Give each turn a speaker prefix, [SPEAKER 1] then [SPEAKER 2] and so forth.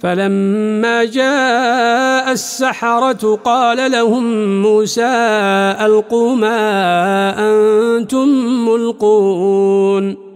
[SPEAKER 1] فلما جاء السحرة قال لهم موسى ألقوا ما أنتم ملقون.